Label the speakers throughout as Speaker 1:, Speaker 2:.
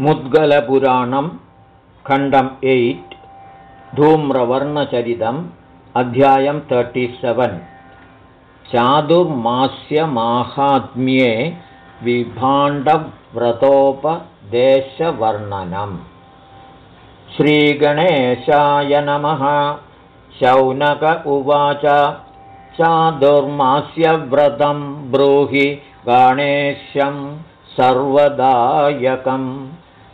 Speaker 1: मुद्गलपुराणं खण्डम् एय्ट् धूम्रवर्णचरितम् अध्यायं तर्टिसेवन् चादुर्मास्यमाहात्म्ये विभाण्डव्रतोपदेशवर्णनम् श्रीगणेशाय नमः। शौनक उवाच। चादुर्मास्यव्रतं ब्रूहि गणेश्यं सर्वदायकम्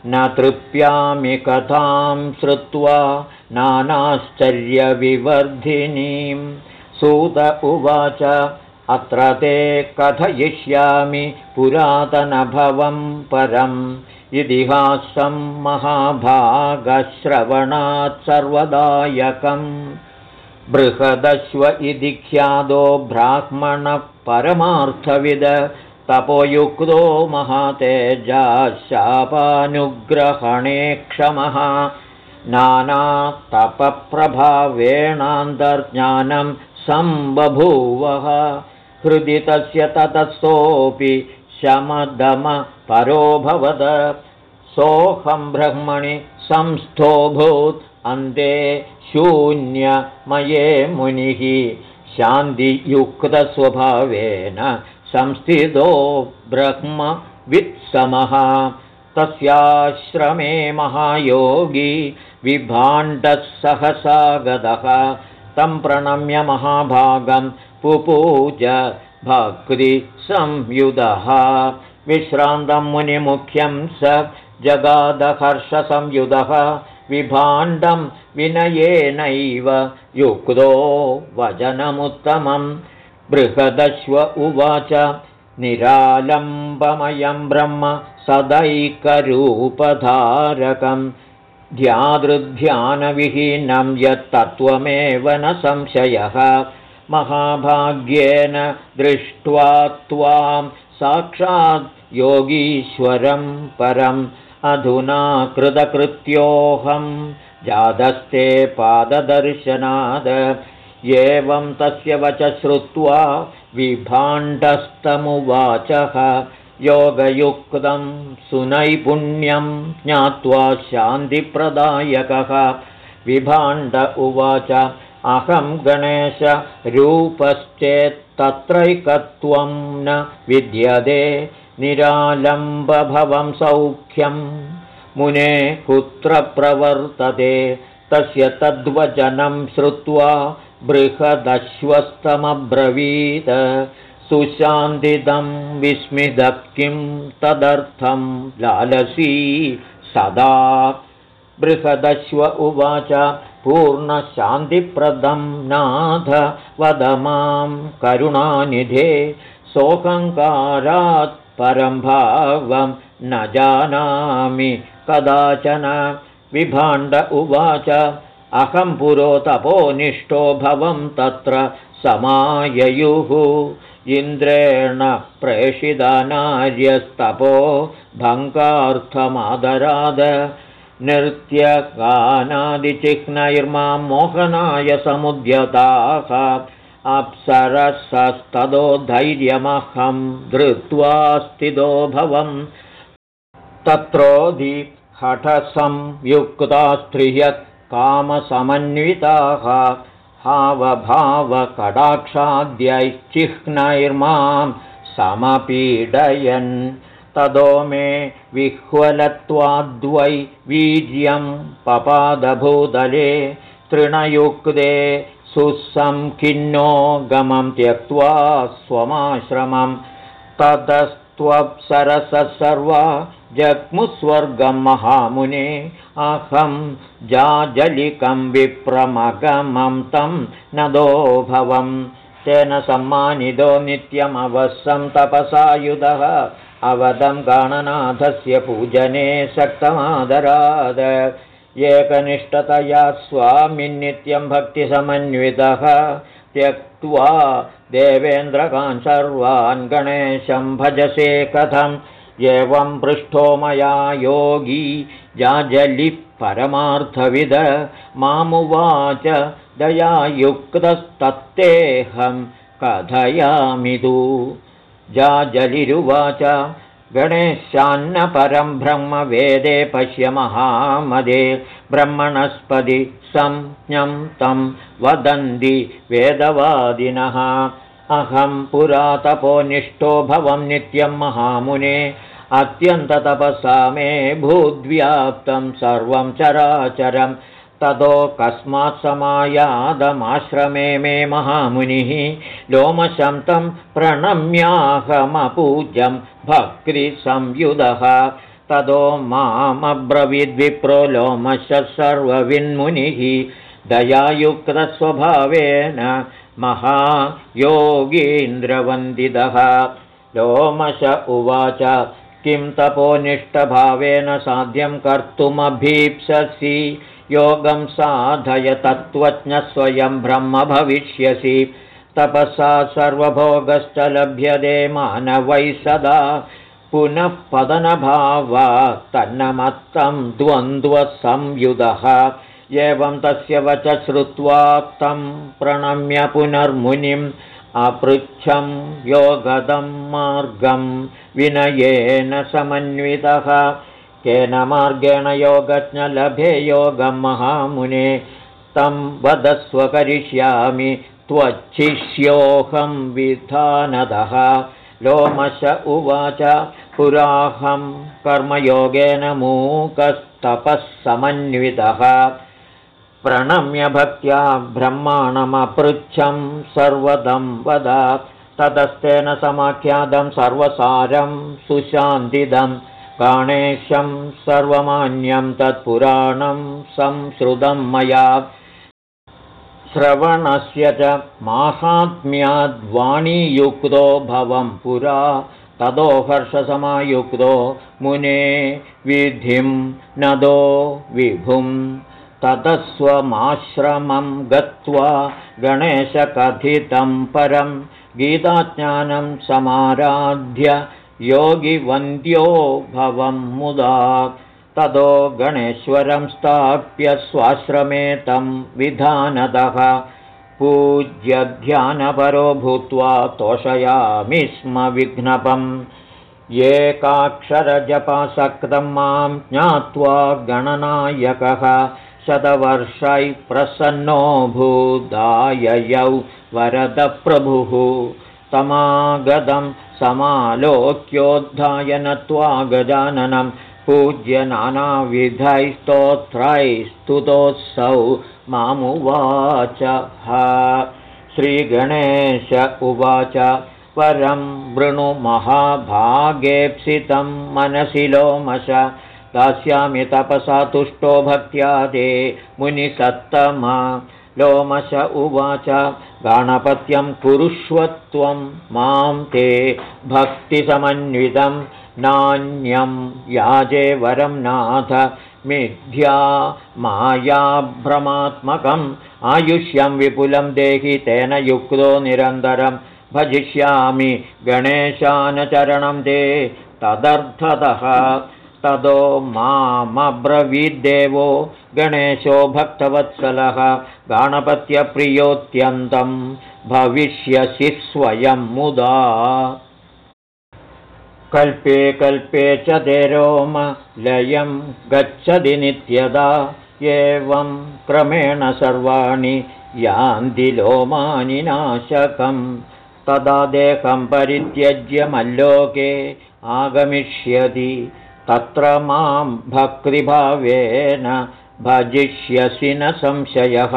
Speaker 1: न तृप्यामि कथां श्रुत्वा नानाश्चर्यविवर्धिनीं सूत उवाच अत्र ते कथयिष्यामि पुरातनभवं परम्। इतिहासं महाभागश्रवणात् सर्वदायकम्। बृहदश्व इति ख्यातो ब्राह्मणपरमार्थविद तपोयुक्तो महातेजाशापानुग्रहणे क्षमः। नानातपप्रभावेणान्तर्ज्ञानं सम्बभूवः। हृदि तस्य ततस्तोऽपि शमदमपरोऽभवद सोऽहं ब्रह्मणि संस्थोऽभूत्। अन्ते शून्यमये मुनिः। शान्तियुक्तस्वभावेन संस्थितो ब्रह्मवित्समः तस्याश्रमे महायोगी विभाण्डः सहसागतः तं प्रणम्य महाभागं पुपूज भक्तिसंयुधः। विश्रान्तं मुनिमुख्यं स जगादहर्षसंयुधः। विभाण्डं विनयेनैव युक्तो वचनमुत्तमम् बृहदश्व उवाच निरालम्बमयं ब्रह्म सदैकरूपधारकं ध्यादृध्यानविहीनं यत्तत्त्वमेव न संशयः। महाभाग्येन दृष्ट्वा त्वां साक्षात् योगीश्वरं परम्। अधुना कृतकृत्योऽहं जातस्ते पाददर्शनाद एवं तस्य वच श्रुत्वा विभाण्डस्तमुवाचः योगयुक्तं सुनैपुण्यं ज्ञात्वा शान्तिप्रदायकः। विभाण्ड उवाच अहं गणेशरूपश्चेत्तत्रैकत्वं न विद्यते निरालम्बभवं सौख्यं। मुने कुत्र प्रवर्तते तस्य तद्वचनं श्रुत्वा बृहदश्वस्तमब्रवीत। सुशान्तिदं विस्मितः किं तदर्थं लालसी सदा। बृहदश्व उवाच पूर्णशान्तिप्रदं नाथ वद मां करुणानिधे। सोऽहङ्कारात् परं भावं न जानामि। कदाचन विभाण्ड उवाच अहं पुरो तपोनिष्ठो भवं तत्र समाययुः। इन्द्रेण प्रेषिदानार्यस्तपो भङ्गार्थमादराद। नृत्यगानादिचिह्नैर्मां मोहनाय समुद्यताः। अप्सरसस्तदो धैर्यमहं धृत्वा स्थितो भवम्। तत्रोधि हठसंयुक्ता स्त्रियः कामसमन्विताः हावभावकटाक्षाद्यैश्चिह्नैर्मां समपीडयन्। तदो मे विह्वलत्वाद्वै वीर्यं पपादभूतले तृणयुक्ते सुसंखिन्नो गमं त्यक्त्वा स्वमाश्रमं। ततस्त्वप्सरसः सर्वा जग्मुस्वर्गं महामुने अहं जाजलिकं विप्रमगमं तं नदोभवं। तेन सम्मानितो नित्यमवसं तपसायुधः। अवदं गणनाथस्य पूजने शक्तमादराद एकनिष्ठतया स्वामिन्नित्यं भक्तिसमन्वितः। त्यक्त्वा देवेन्द्रकान् सर्वान् गणेशं भजसे कथम् एवं पृष्ठो मया योगी जाजलिः परमार्थविद मामुवाच दयायुक्तस्तत्तेऽहं कथयामि तु। जाजलिरुवाच गणेशान्नपरं ब्रह्मवेदे पश्य महामदे ब्रह्मणस्पति संज्ञं तं वदन्ति वेदवादिनः। अहं पुरातपोनिष्ठो भवं नित्यं महामुने अत्यन्ततपसा मे भूद्व्याप्तं सर्वं चराचरं ततो कस्मात् समायादमाश्रमे मे महामुनिः लोमशं तं प्रणम्याहमपूज्यं भक्तिसंयुधः ततो मामब्रवीद्विप्रो लोमशः सर्वविन्मुनिः दयायुक्तस्वभावेन महायोगीन्द्रवन्दितः। लोमश उवाच किं तपोनिष्ठभावेन साध्यं कर्तुमभीप्ससि? योगं साधय तत्त्वज्ञस्वयं ब्रह्म भविष्यसि। तपसा सर्वभोगश्च लभ्यते मानवै सदा। पुनः पतनभावा तन्नमत्तं द्वन्द्वसंयुधः। एवं तस्य वच श्रुत्वा तं प्रणम्य पुनर्मुनिम् अपृच्छं योगदं मार्गं विनयेन समन्वितः। केन मार्गेण योगज्ञ लभे योगं महामुने तं वदस्व करिष्यामि त्वच्छिष्योऽहं विधानदः। लोमश उवाच पुराहं कर्मयोगेन मूकस्तपः समन्वितः प्रणम्य भक्त्या ब्रह्माणमपृच्छं सर्वदं वद ततस्तेन समाख्यातं सर्वसारं सुशान्तिदं गणेशं सर्वमान्यं तत्पुराणं संश्रुतं मया। श्रवणस्य च माहात्म्याद्वाणीयुक्तो भवं पुरा ततो हर्षसमायुक्तो मुने विधिं नदो विभुम् ततस्वमाश्रमं गत्वा गणेशकथितं परं गीताज्ञानं समाराध्य योगिवन्द्यो भवं मुदा ततो गणेश्वरं स्थाप्य स्वाश्रमे तं विधानतः पूज्यध्यानपरो भूत्वा तोषयामि स्म विघ्नपम्। एकाक्षरजपासक्तं मां ज्ञात्वा गणनायकः शतवर्षै प्रसन्नो भूदाययौ वरदप्रभुः। तमागतं समालोक्योद्धाय नत्वा गजाननं पूज्य नानाविधैस्तोत्रैस्तुतोत्सौ मामुवाच। हा। श्रीगणेश उवाच परं वृणुमहाभागेप्सितं मनसि लोमश दास्यामि तपसा तुष्टो भक्त्या ते। मुनिसत्तमा लोमश उवाच गणपत्यं कुरुष्वत्वं मां ते। भक्तिसमन्वितं नान्यं याजे वरं नाथ। मिथ्या मायाभ्रमात्मकम् आयुष्यं विपुलं देहि तेन युक्तो निरन्तरं भजिष्यामि गणेशानचरणं ते। तदर्थतः ततो मामब्रवीद्देवो गणेशो भक्तवत्सलः गाणपत्यप्रियोऽत्यन्तं भविष्यसि स्वयं मुदा। कल्पे कल्पे च ते रोम लयं गच्छति नित्यदा। एवं क्रमेण सर्वाणि यान्ति लोमानि नाशकं। तदा देहं परित्यज्य मल्लोके आगमिष्यति तत्र मां भक्तिभावेन भजिष्यसि न संशयः।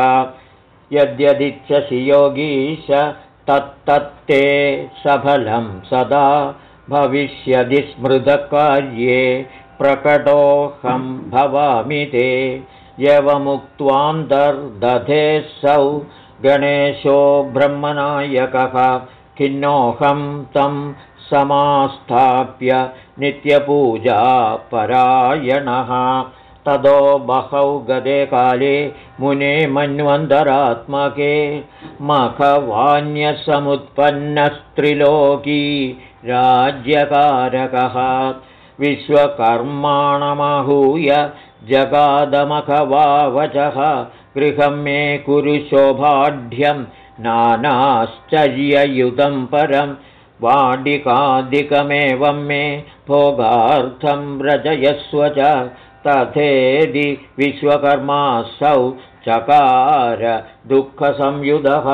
Speaker 1: यद्यदिच्छसि योगीश तत्तत्ते सफलं सदा भविष्यदि स्मृतकार्ये प्रकटोऽहं भवामि ते। यवमुक्त्वान्तर्दधेऽसौ गणेशो ब्रह्मनायकः खिन्नोऽहं तं समास्थाप्य नित्यपूजा परायणः। ततो बहौ गदे काले मुने मन्वन्तरात्मके मखवान्यसमुत्पन्नस्त्रिलोकी राज्यकारकः। विश्वकर्माणमाहूय जगादमखवावचः। गृहं मे कुरु शोभाढ्यं नानाश्चर्ययुतं परम् वाडिकादिकमेवं मे भोगार्थं रजयस्व च तथेदि विश्वकर्मासौ चकार दुःखसंयुधः।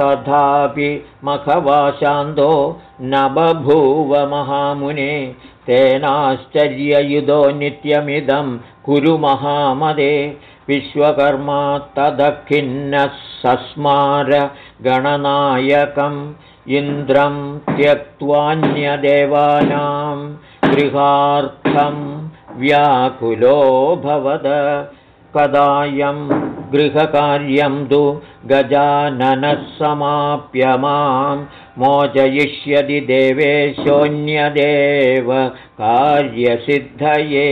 Speaker 1: तथापि मखवाशान्तो न बभूव महामुने तेनाश्चर्ययुधो नित्यमिदं कुरु महामदे। विश्वकर्मा तदखिन्नः सस्मार गणनायकम् इन्द्रं त्यक्त्वान्यदेवानां गृहार्थं व्याकुलोऽभवद कदायं गृहकार्यं तु गजाननः समाप्य मां मोचयिष्यति देवेशोऽन्यदेव कार्यसिद्धये।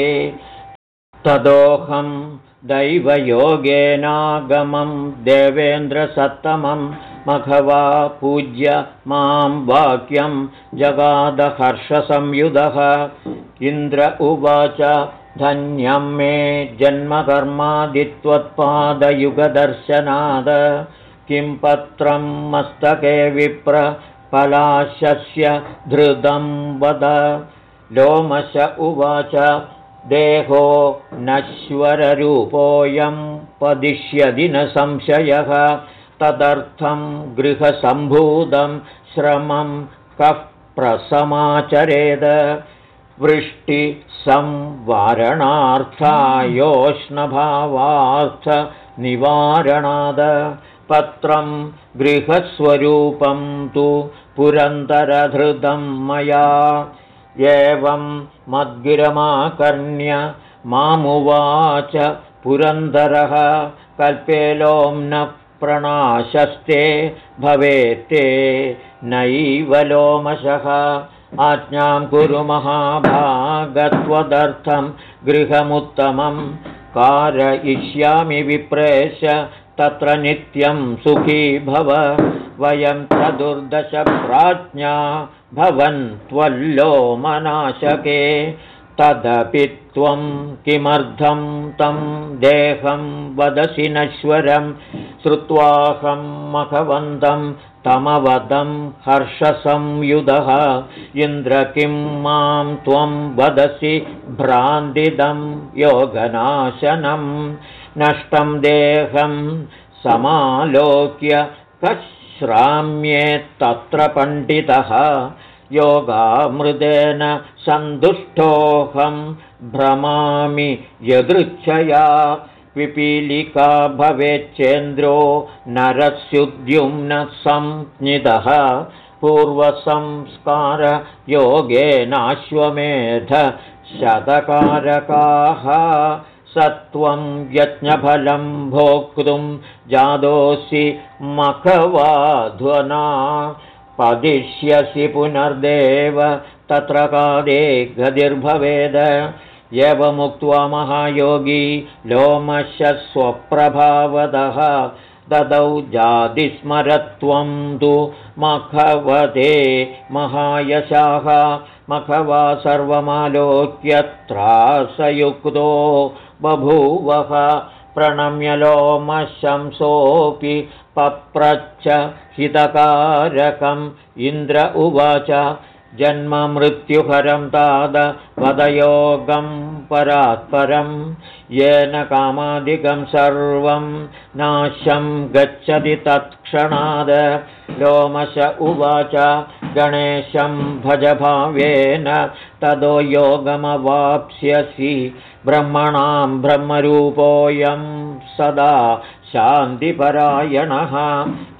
Speaker 1: तदोऽहं दैवयोगेनागमं देवेन्द्रसत्तमं मघवा पूज्य मां वाक्यं जगादहर्षसंयुधः। इन्द्र उवाच धन्यं मे जन्मकर्मादित्वत्पादयुगदर्शनाद। किं पत्रं मस्तके विप्र पलाशस्य धृतं वद। लोमश उवाच देहो नश्वररूपोऽयं पदिष्यदि न संशयः। तदर्थं गृहसम्भूतं श्रमं कः प्रसमाचरेद। वृष्टिसंवारणार्थायोष्णभावार्थनिवारणाद पत्रं गृहस्वरूपं तु पुरन्दरधृतं मया एवं मद्गिरमाकर्ण्य मामुवाच पुरन्दरः कल्पे लोम्न प्रणाशस्ते भवेत्ते नैव लोमशः। आज्ञां कुरु महाभागत्वदर्थं गृहमुत्तमं कारयिष्यामि विप्रेश तत्र नित्यं सुखी भव। वयं चतुर्दशप्राज्ञा भवन्त्वल्लोमनाशके तदपि त्वं किमर्थं तं देहं वदसि नश्वरं। श्रुत्वाहं मखवन्तं तमवदं हर्षसंयुधः। इन्द्र किं मां त्वं वदसि भ्रान्तिदं योगनाशनं नष्टं देहं समालोक्य कश्राम्येत्तत्र पण्डितः योगामृदेन सन्तुष्टोऽहं भ्रमामि यदृच्छया पिपीलिका भवेच्चेन्द्रो नरस्युद्युम्न संज्ञितः पूर्वसंस्कारयोगेनाश्वमेध शतकारकाः सत्वं यज्ञफलं भोक्तुं जादोऽसि मखवाध्वना। पदिष्यसि पुनर्देव तत्र कादे गतिर्भवेद। एवमुक्त्वा महायोगी लोमशस्वप्रभावदः ददौ जातिस्मरत्वं तु मखवते महायशाः। मखवा सर्वमालोक्यत्रासयुक्तो बभूवः प्रणम्यलोमशंसोऽपि पप्रच्छ हितकारकम्। इन्द्र उवाच जन्ममृत्युहरं ताद वदयोगं परात्परं येन कामादिकं सर्वं नाशं गच्छति तत्क्षणाद। लोमश उवाच गणेशं भजभावेन तदो योगमवाप्स्यसि ब्रह्मणां ब्रह्मरूपोऽयं सदा शान्तिपरायणः।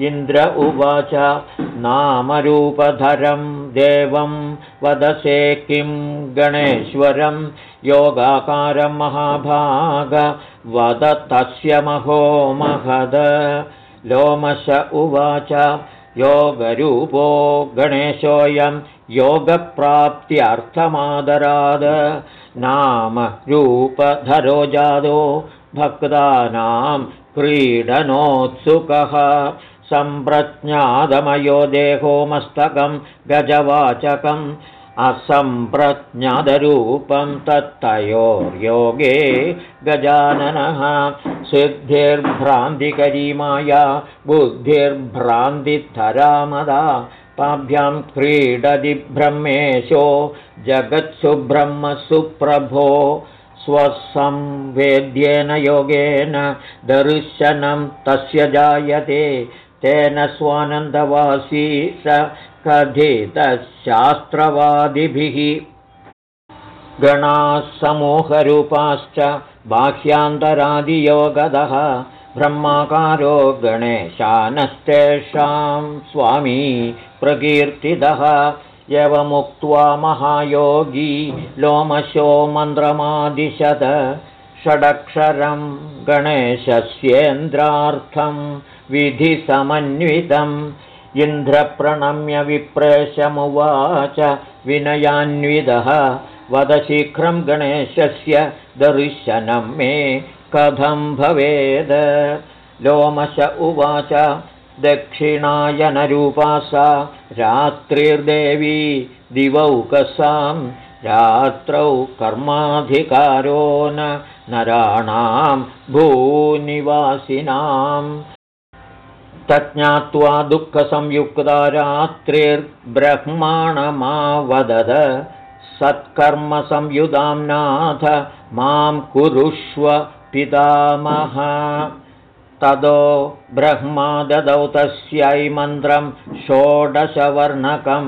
Speaker 1: इन्द्र उवाच नामरूपधरं देवं वदसे किं गणेश्वरं योगाकारं महाभाग वद तस्य महो महद। लोमश उवाच योगरूपो गणेशोऽयं योगप्राप्त्यर्थमादराद। नाम रूपधरो जादो भक्तानां क्रीडनोत्सुकः सम्प्रज्ञादमयो देहो मस्तकं गजवाचकम् असम्प्रज्ञादरूपं तत्तयोर्योगे गजाननः सिद्धिर्भ्रान्तिकरी माया बुद्धिर्भ्रान्तिधरामदा ताभ्यां क्रीडति ब्रह्मेशो जगत्सुब्रह्मसुप्रभो स्वसंवेद्येन योगेन दर्शनं तस्य जायते तेन स्वानन्दवासी स कथितशास्त्रवादिभिः। गणाः समूहरूपाश्च बाह्यान्तरादियोगदः। ब्रह्माकारो गणेशानस्तेषां स्वामी प्रकीर्तितः यवमुक्त्वा महायोगी लोमशो मन्त्रमादिशत षडक्षरं गणेशस्येन्द्रार्थं विधिसमन्वितम्। इन्द्रप्रणम्य विप्रेशमुवाच विनयान्विदः वदशीघ्रं गणेशस्य दर्शनं मे कथं भवेद? लोमश उवाच दक्षिणायनरूपा सा रात्रिर्देवी दिवौकसां रात्रौ कर्माधिकारो न नराणां भूनिवासिनाम् तज्ज्ञात्वा दुःखसंयुक्ता रात्रिर्ब्रह्माणमावदद सत्कर्मसंयुधां नाथ मां कुरुष्व पितामह। तदो ब्रह्मा ददौ तस्यै मन्त्रं षोडशवर्णकं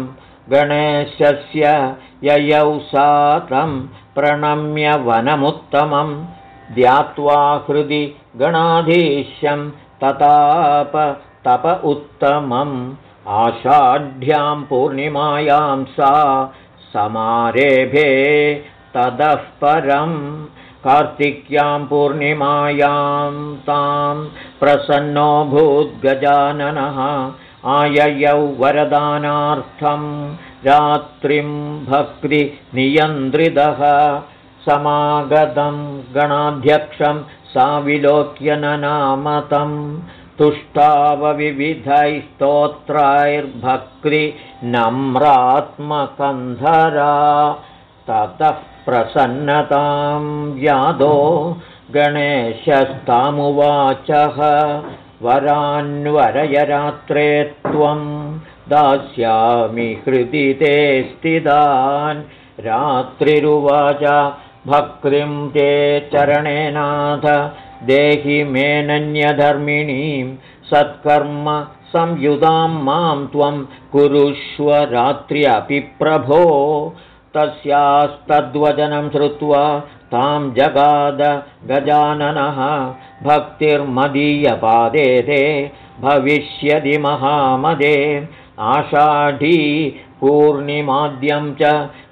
Speaker 1: गणेशस्य ययौ सातं प्रणम्य वनमुत्तमं ध्यात्वा हृदि गणाधीश्यं तताप तप उत्तमम्। आषाढ्यां पूर्णिमायां सा समारेभे ततः परं कार्तिक्यां पूर्णिमायां तां प्रसन्नो भूद्गजाननः। आययौ वरदानार्थं रात्रिं भक्तिनियन्त्रितः। समागतं गणाध्यक्षं सा विलोक्यननामतं तुष्टावविविधैस्तोत्रैर्भक्तिनम्रात्मकन्धरा। ततः प्रसन्नतां यादो गणेशस्तामुवाचः। वरान्वरयरात्रे त्वं दास्यामि हृदि ते स्थितान्। रात्रिरुवाच भक्तिं ते चरणेनाथ देहि मेनन्यधर्मिणीं सत्कर्म संयुधां मां त्वं कुरुष्व रात्र्यपि प्रभो। तस्यास्तद्वचनं श्रुत्वा तां जगाद गजाननः। भक्तिर्मदीयपादे ते भविष्यति महामदे। आषाढी पूर्णिमाद्यं च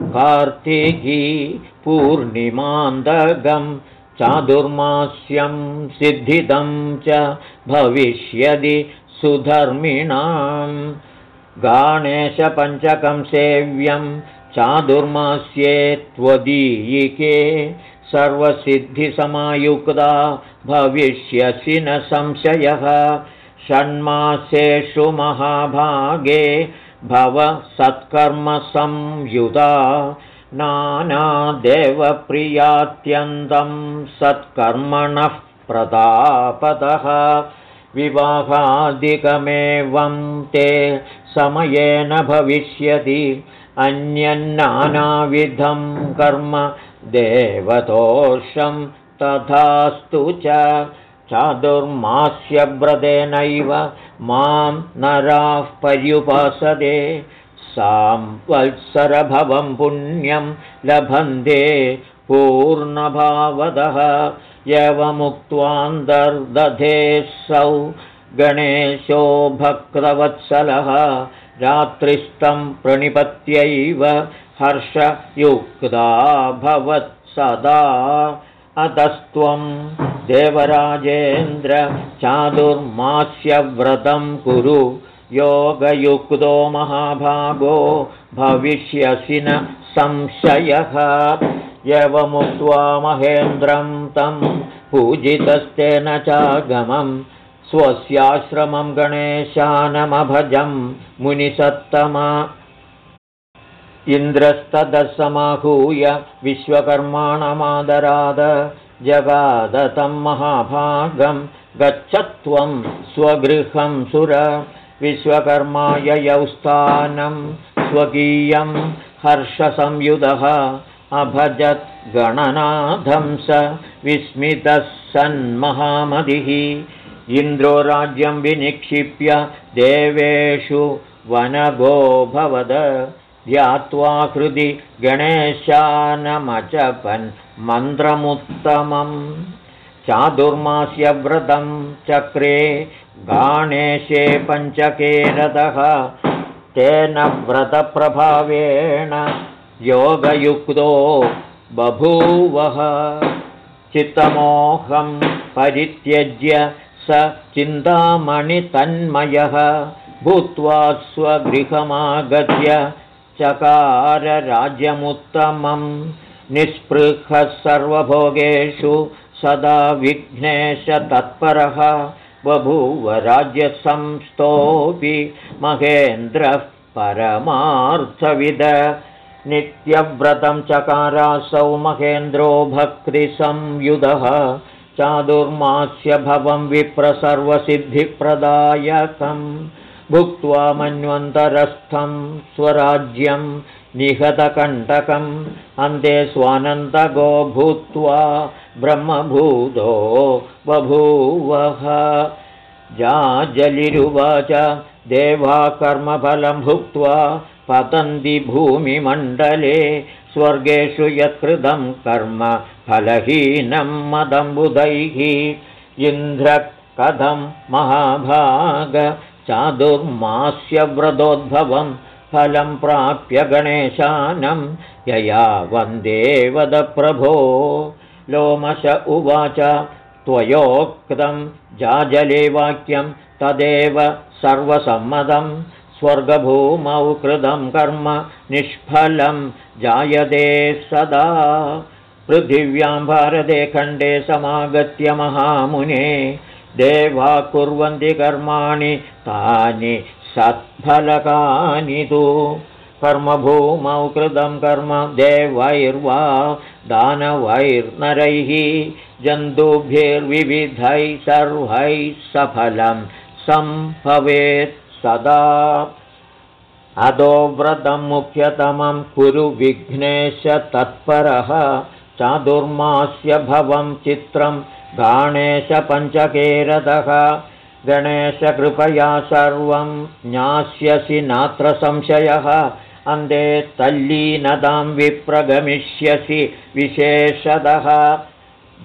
Speaker 1: कार्तिकी पूर्णिमान्दगं चादुर्मास्यं सिद्धितं च भविष्यति सुधर्मिणां। गाणेशपञ्चकं सेव्यं चादुर्मास्ये त्वदीयिके सर्वसिद्धिसमायुक्ता भविष्यसि न संशयः। षण्मासेषु महाभागे भव सत्कर्मसंयुधा नानादेवप्रियात्यन्तं सत्कर्मणः प्रतापतः। विवाहादिकमेवं ते समयेन भविष्यति। अन्यन्नानाविधं कर्म देवतोषं तथास्तु च। चादुर्मास्यव्रतेनैव मां नराः पर्युपासते सांवत्सरभवं पुण्यं लभन्ते पूर्णभावदः यवमुक्त्वान्तर्दधेऽसौ गणेशो भक्तवत्सलः रात्रिस्थं प्रणिपत्यैव हर्षयुक्ता भवत् सदा अतस्त्वं देवराजेन्द्र चादुर्मास्यव्रतं कुरु योगयुक्तो महाभागो भविष्यसि न संशयः। यवमुक्त्वा महेन्द्रं तं पूजितस्तेन चागमं। स्वस्याश्रमं गणेशानमभजं मुनिसत्तमा। इन्द्रस्तदसमाहूय विश्वकर्माणमादराद जगादतं महाभागं गच्छत्वं स्वगृहं सुर विश्वकर्माययौ स्थानं स्वकीयं हर्षसंयुधः अभजत् गणनाथं स विस्मितः सन्महामतिः इन्द्रो राज्यं विनिक्षिप्य देवेषु वनगोभवद ध्यात्वा हृदि गणेशानमचपन् मन्त्रमुत्तमम् चादुर्मास्यव्रतं चक्रे गाणेशे पञ्चके रथः तेन व्रतप्रभावेण योगयुक्तो बभूवः। चित्तमोहं परित्यज्य स चिन्तामणितन्मयः भूत्वा स्वगृहमागत्य चकारराज्यमुत्तमं निःस्पृहः सर्वभोगेषु सदा विघ्नेशतत्परः बभूव राज्यसंस्थोऽपि महेन्द्रः परमार्थविद। नित्यव्रतं चकारासौ महेन्द्रो भक्तिसंयुधः चादुर्मास्य भवं विप्रसर्वसिद्धिप्रदायकं भुक्त्वा मन्वन्तरस्थं स्वराज्यं निहतकण्टकम्। अन्ते स्वानन्दगो भूत्वा ब्रह्मभूतो बभूवः। जाजलिरुवाच देवा कर्मफलं भुक्त्वा पतन्ति भूमिमण्डले। स्वर्गेषु यत्कृतं कर्म फलहीनं मदम्बुदैः इन्द्र कथं महाभाग चादुर्मास्यव्रतोद्भवं फलं प्राप्य गणेशानं। यया वन्दे वदप्रभो लोमश उवाच त्वयोक्तं जाजले वाक्यं तदेव सर्वसम्मतम् स्वर्गभूमौ कृतं कर्म निष्फलं जायते सदा। पृथिव्यां भारते खण्डे समागत्य महामुने देवा कुर्वन्ति कर्माणि तानि सत्फलकानि तु कर्मभूमौ कृतं कर्म देवैर्वा दानवैर्नरैः जन्तुभिर्विविधैः सर्वैः सफलं सम्भवेत् सदा। अदो व्रतं मुख्यतमं कुरु विघ्नेशतत्परः चादुर्मास्य भवं चित्रं गाणेशपञ्चकेरतः गणेशकृपया सर्वं ज्ञास्यसि नात्र संशयः अन्ते तल्लीनतां विप्रगमिष्यसि विशेषतः।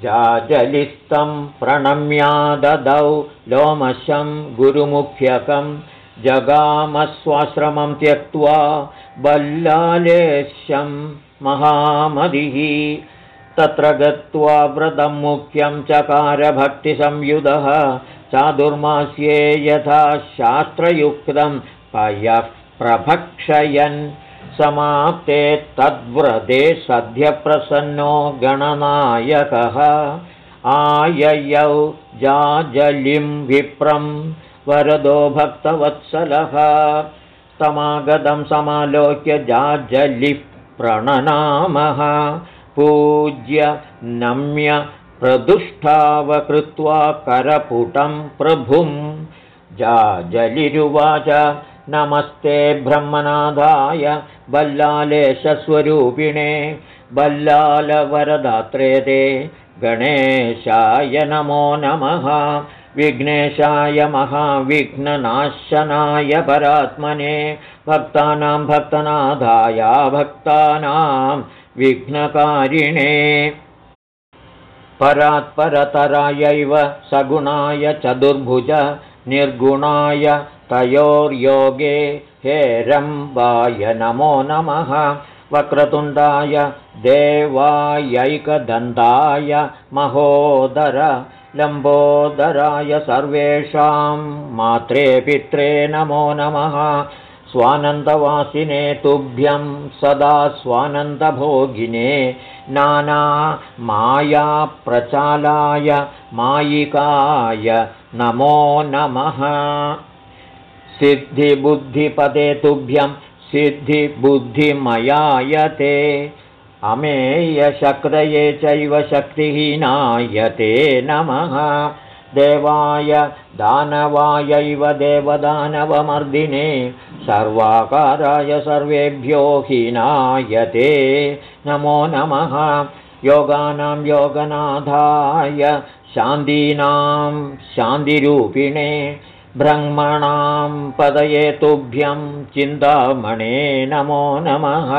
Speaker 1: जाजलिस्तं प्रणम्याददौ लोमशं गुरुमुख्यकम् जगामस्वाश्रमं त्यक्त्वा बल्लालेश्यं महामदिः। तत्र गत्वा व्रतं मुख्यं चकारभक्तिसंयुधः। चादुर्मास्ये यथा शास्त्रयुक्तं पयः प्रभक्षयन् समाप्ते तद्व्रते सद्यप्रसन्नो गणनायकः। आययौ जाजलिं विप्रम् वरदो भक्तवत्सलः। तमागतं समालोक्य जाजलिः प्रणनामः। पूज्य नम्य प्रदुष्टावकृत्वा करपुटं प्रभुं। जाजलिरुवाच नमस्ते ब्रह्मनाथाय बल्लालेशस्वरूपिणे बल्लालवरदात्रे ते गणेशाय नमो नमः विघ्नेशाय महाविघ्ननाशनाय परात्मने भक्तानां भक्तनाथाय भक्तानां विघ्नकारिणे। परात्परतरायैव सगुणाय चतुर्भुज निर्गुणाय तयोर्योगे हेरम्बाय नमो नमः। वक्रतुण्डाय देवायैकदन्ताय महोदर लम्बोदराय सर्वेषां मात्रे पित्रे नमो नमः। स्वानन्दवासिने तुभ्यं सदा स्वानन्दभोगिने नानामायाप्रचालाय मायिकाय नमो नमः सिद्धिबुद्धिपदे तुभ्यं सिद्धिबुद्धिमयाय ते अमेयशक्रये चैव शक्तिहीनाय ते नमः। देवाय दानवायैव देवदानवमर्दिने सर्वाकाराय सर्वेभ्यो हीनाय ते नमो नमः। योगानां योगनाथाय शान्तीनां शान्तिरूपिणे ब्रह्मणां पदये तुभ्यं चिन्तामणे नमो नमः।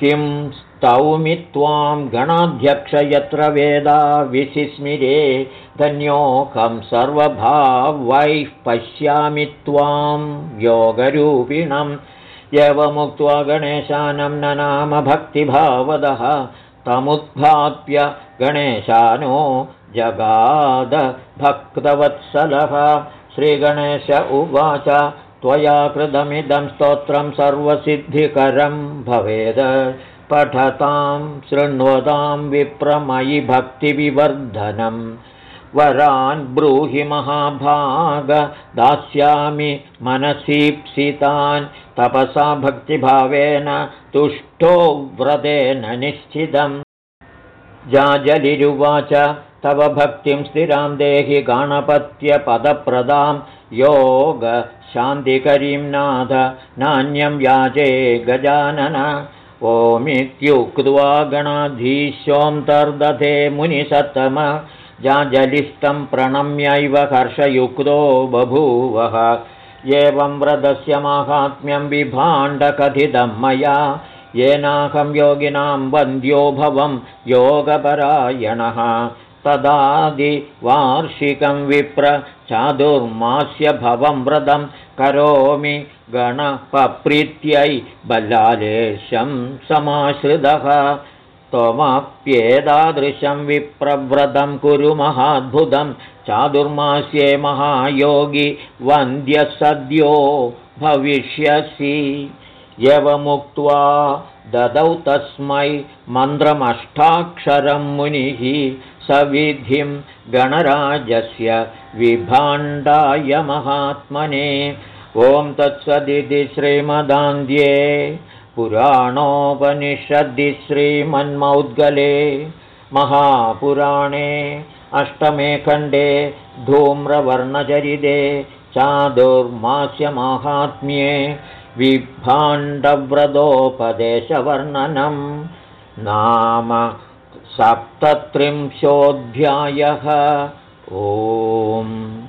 Speaker 1: किं स्तौमि त्वां गणाध्यक्ष यत्र वेदा विशिस्मिरे धन्योकं सर्वभावैः पश्यामि त्वां योगरूपिणम्। एवमुक्त्वा गणेशानं न नाम भक्तिभावदः तमुद्धाप्य गणेशानो जगाद भक्तवत्सलः श्रीगणेश उवाच त्वया कृतमिदं स्तोत्रं सर्वसिद्धिकरं भवेद। शृण्वतां विप्रमयि भक्तिविवर्धनम् वरान् ब्रूहि महाभाग दास्यामि मनसीप्सितान्। तपसा भक्तिभावेन तुष्टो व्रतेन निश्चितम्। जाजलिरुवाच तव भक्तिं स्थिरां देहि गणपत्यपदप्रदां योगशान्तिकरीं नाथ नान्यं याजे गजानन। ओमित्युक्त्वा गणाधीशोऽन्तर्दधे मुनिसत्तम। जाजलिस्तं प्रणम्यैव हर्षयुक्तो बभूवः। एवं व्रतस्य माहात्म्यं विभाण्डकथितं मया। येनाहं योगिनां वन्द्यो भवं योगपरायणः तदादिवार्षिकं विप्र चादुर्मास्य भवं व्रतं करोमि गणपप्रीत्यै बलालेशं समाश्रितः त्वमप्येतादृशं विप्रव्रतं कुरु महाद्भुतं चादुर्मास्ये महायोगि वन्द्यसद्यो भविष्यसि। यवमुक्त्वा ददौ तस्मै मन्त्रमष्टाक्षरं मुनिः सविधिं गणराजस्य विभाण्डाय महात्मने। ॐ तत्सदिति श्रीमदान्ध्ये पुराणोपनिषद्दि श्रीमन्मौद्गले महापुराणे अष्टमे खण्डे धूम्रवर्णचरिते चादुर्मास्यमाहात्म्ये विभाण्डव्रतोपदेशवर्णनं नाम सप्तत्रिंशोऽध्यायः. ओम्